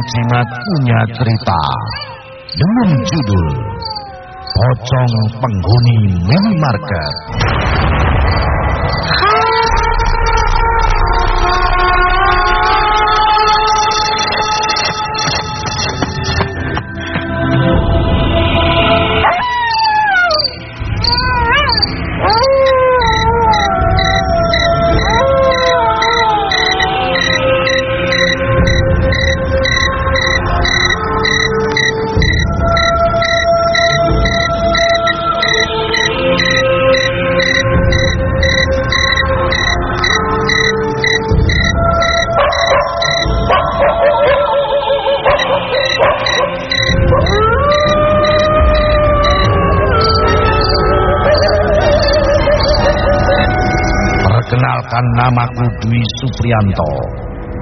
Jimat punya cerita dengan judul Pocong Penghuni Minimarket. Perkenalkan namaku Dwi Suprianto.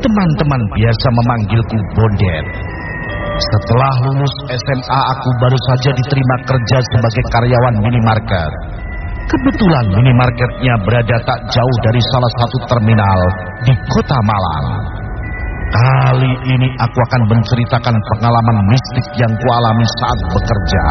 Teman-teman biasa memanggilku Bondet. Setelah lulus SMA aku baru saja diterima kerja sebagai karyawan minimarket. Kebetulan minimarketnya berada tak jauh dari salah satu terminal di kota Malang. Kali ini aku akan menceritakan pengalaman mistik yang kualami saat bekerja.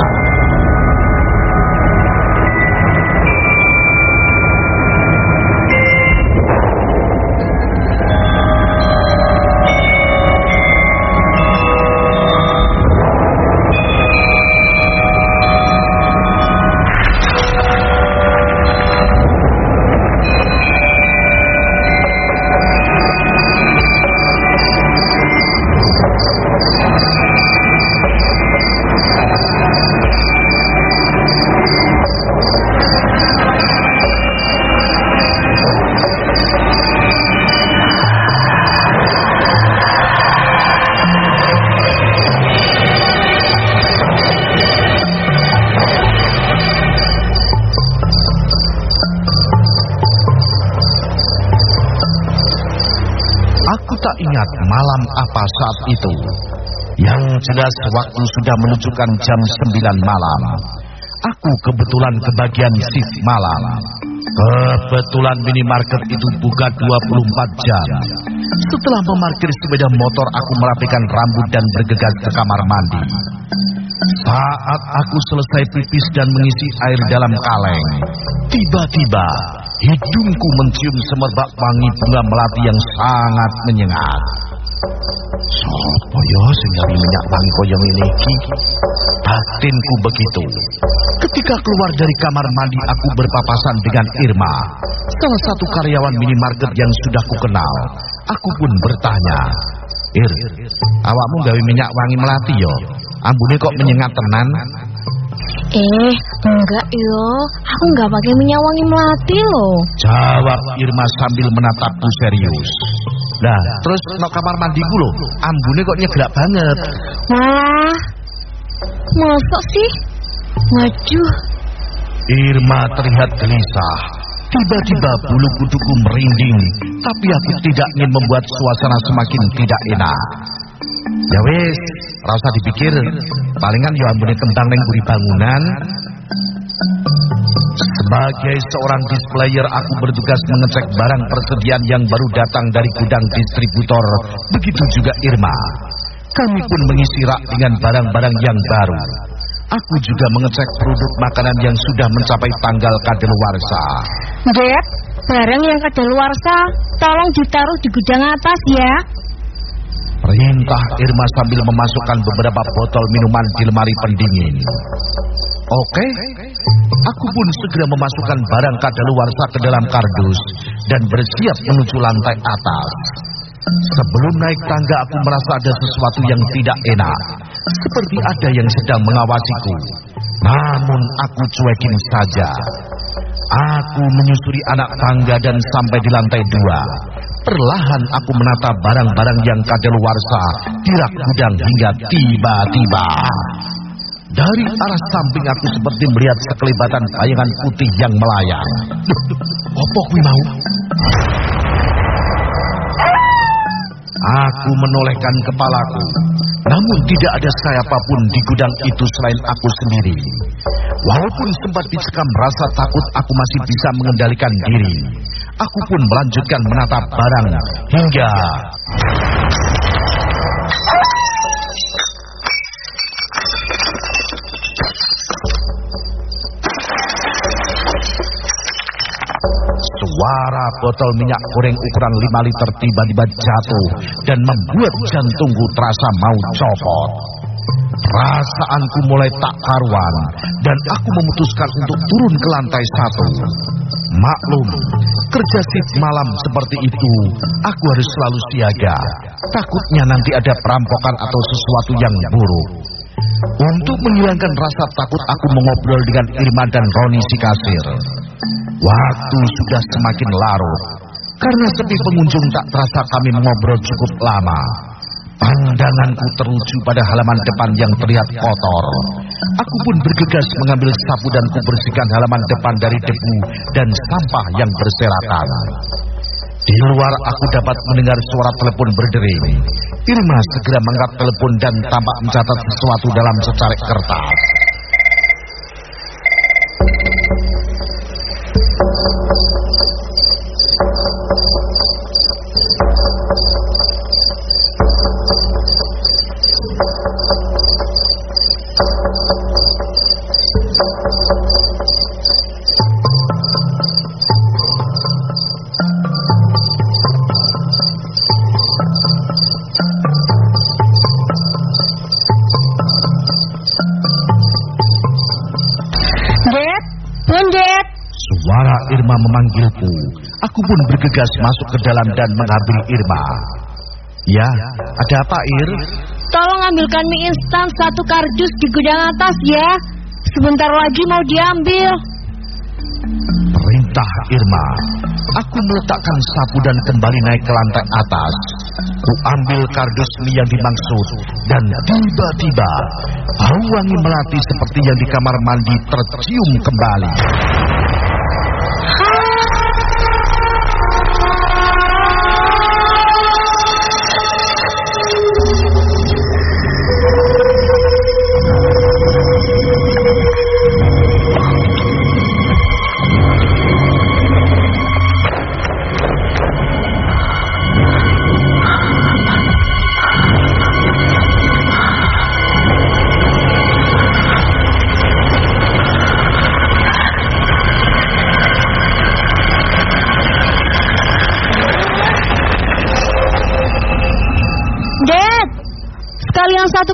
Ingat malam apa saat itu. Yang jelas waktu sudah menunjukkan jam 9 malam. Aku kebetulan kebagian shift malam. Kebetulan minimarket itu buka 24 jam. Setelah memarkir sepeda motor, aku merapikan rambut dan bergegas ke kamar mandi. Saat aku selesai pipis dan mengisi air dalam kaleng, tiba-tiba hidungku mencium semerbak wangi bunga melati yang sangat menyengat. Sopo yo sing gawe minyak wangi koyo ngene iki? Batinku begitu. Ketika keluar dari kamar mandi aku berpapasan dengan Irma, salah satu karyawan minimarket yang sudah kukenal. Aku pun bertanya, "Ir, awakmu gawe minyak wangi melati yo? Ambune kok menyengat tenan?" Eh, enggak yo. Aku enggak pakai minyak wangi melati loh. Jawab Irma sambil menatapku serius. Lah, terus no kamar mandiku lho, ambune kok nyegrak banget. Wah, masa sih? Waduh, Irma terlihat gelisah. Tiba-tiba bulu kuduku merinding, tapi aku tidak ingin membuat suasana semakin tidak enak. Ya wis, rasa dipikir, palingan yo ambune kentang ning buri bangunan. Sebagai seorang displayer, aku bertugas mengecek barang persediaan yang baru datang dari gudang distributor. Begitu juga Irma. Kami pun mengisi rak dengan barang-barang yang baru. Aku juga mengecek produk makanan yang sudah mencapai tanggal kadaluarsa. Dep, barang yang kadaluarsa tolong ditaruh di gudang atas ya. Perintah Irma sambil memasukkan beberapa botol minuman di lemari pendingin. Oke, aku pun segera memasukkan barang kadaluarsa ke dalam kardus dan bersiap menuju lantai atas. Sebelum naik tangga aku merasa ada sesuatu yang tidak enak. Seperti ada yang sedang mengawasiku. Namun aku cuekin saja. Aku menyusuri anak tangga dan sampai di lantai dua. Perlahan aku menata barang-barang yang kadaluarsa di rak gudang hingga tiba-tiba. Dari arah samping aku seperti melihat sekelibatan bayangan putih yang melayang. Apa kuwi mau? Aku menolehkan kepalaku. Namun tidak ada siapa pun di gudang itu selain aku sendiri. Walaupun sempat dicekam rasa takut, aku masih bisa mengendalikan diri. Aku pun melanjutkan menatap barang hingga... Suara botol minyak goreng ukuran 5 liter tiba-tiba jatuh dan membuat jantungku terasa mau copot. Perasaanku mulai tak karuan dan aku memutuskan untuk turun ke lantai satu. Maklum, kerja shift malam seperti itu, aku harus selalu siaga. Takutnya nanti ada perampokan atau sesuatu yang buruk. Untuk menghilangkan rasa takut aku mengobrol dengan Irma dan Roni si kasir. Waktu sudah semakin larut. Karena sepi pengunjung tak terasa kami mengobrol cukup lama. Pandanganku teruju pada halaman depan yang terlihat kotor. Aku pun bergegas mengambil sapu dan kubersihkan halaman depan dari debu dan sampah yang berserakan. Di luar aku dapat mendengar suara telepon berdering. Irma segera mengangkat telepon dan tampak mencatat sesuatu dalam secarik kertas. Irma memanggilku. Aku pun bergegas masuk ke dalam dan mengambil Irma. Ya, ada apa Ir? Tolong ambilkan mie instan satu kardus di gudang atas ya. Sebentar lagi mau diambil. Perintah Irma. Aku meletakkan sapu dan kembali naik ke lantai atas. Ku ambil kardus mie yang dimaksud dan tiba-tiba bau wangi melati seperti yang di kamar mandi tercium kembali.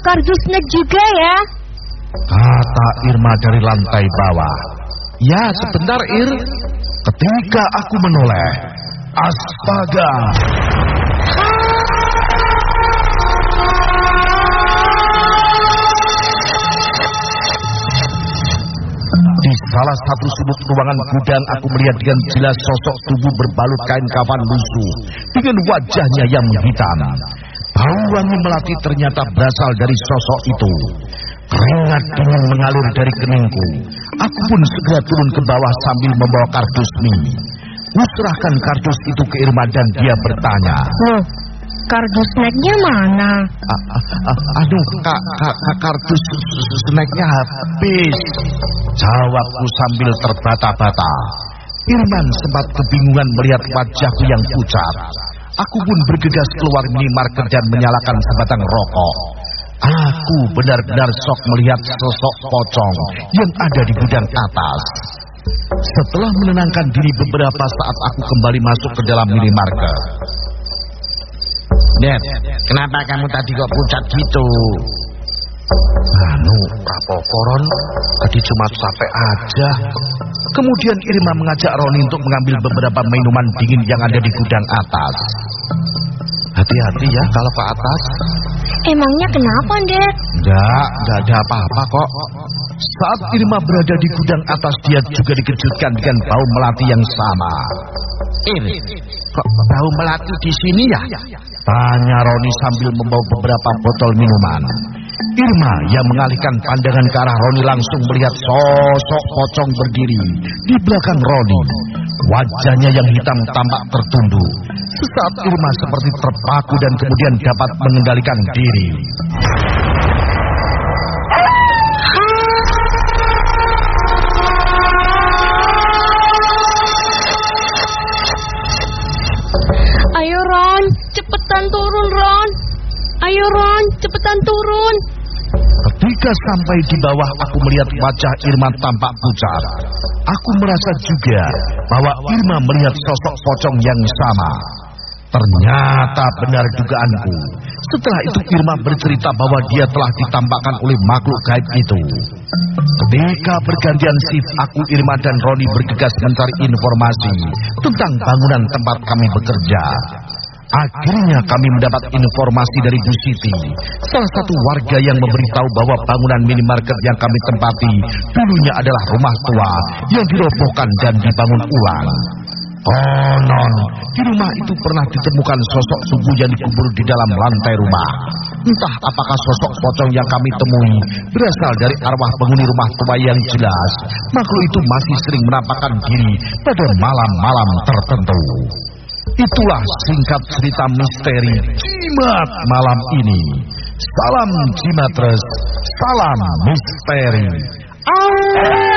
Sekalian satu kardus snack juga ya. Kata Irma dari lantai bawah. Ya, sebentar Ir. Ketika aku menoleh, astaga. Di salah satu sudut ruangan gudang aku melihat dengan jelas sosok tubuh berbalut kain kafan lusuh dengan wajahnya yang hitam. Bau wangi melati ternyata berasal dari sosok itu. Keringat dingin mengalir dari keningku. Aku pun segera turun ke bawah sambil membawa kardus mie. Kuserahkan kardus itu ke Irma dan dia bertanya. Loh, kardus snacknya mana? A -a -a aduh, kak, kak, kak kardus snacknya habis. Jawabku sambil terbata-bata. Irman sempat kebingungan melihat wajahku yang pucat. Aku pun bergegas keluar minimarket dan menyalakan sebatang rokok. Aku benar-benar sok melihat sosok pocong yang ada di gudang atas. Setelah menenangkan diri beberapa saat aku kembali masuk ke dalam minimarket. Dad, kenapa kamu tadi kok pucat gitu? Anu, rapokoron, tadi cuma capek aja. Kemudian Irma mengajak Roni untuk mengambil beberapa minuman dingin yang ada di gudang atas. Hati-hati ya kalau ke atas. Emangnya kenapa, Dek? Enggak, enggak ada apa-apa kok. Saat Irma berada di gudang atas, dia juga dikejutkan dengan bau melati yang sama. Ini, kok bau melati di sini ya? Tanya Roni sambil membawa beberapa botol minuman. Irma yang mengalihkan pandangan ke arah Roni langsung melihat sosok pocong berdiri di belakang Roni. Wajahnya yang hitam tampak tertunduk. Sesaat Irma seperti terpaku dan kemudian dapat mengendalikan diri. Ayo Ron, cepetan turun Ron. Ayo Ron, cepetan turun. Ketika sampai di bawah aku melihat wajah Irma tampak pucat. aku merasa juga bahwa Irma melihat sosok pocong yang sama. Ternyata benar dugaanku. Setelah itu Irma bercerita bahwa dia telah ditampakkan oleh makhluk gaib itu. Ketika bergantian shift, aku Irma dan Roni bergegas mencari informasi tentang bangunan tempat kami bekerja. Akhirnya kami mendapat informasi dari Bu Siti, salah satu warga yang memberitahu bahwa bangunan minimarket yang kami tempati dulunya adalah rumah tua yang dirobohkan dan dibangun ulang. Konon, di rumah itu pernah ditemukan sosok tubuh yang dikubur di dalam lantai rumah. Entah apakah sosok pocong yang kami temui berasal dari arwah penghuni rumah tua yang jelas, makhluk itu masih sering menampakkan diri pada malam-malam tertentu. Itulah singkat cerita misteri Jimat malam ini. Salam Jimatres, salam misteri. Oh.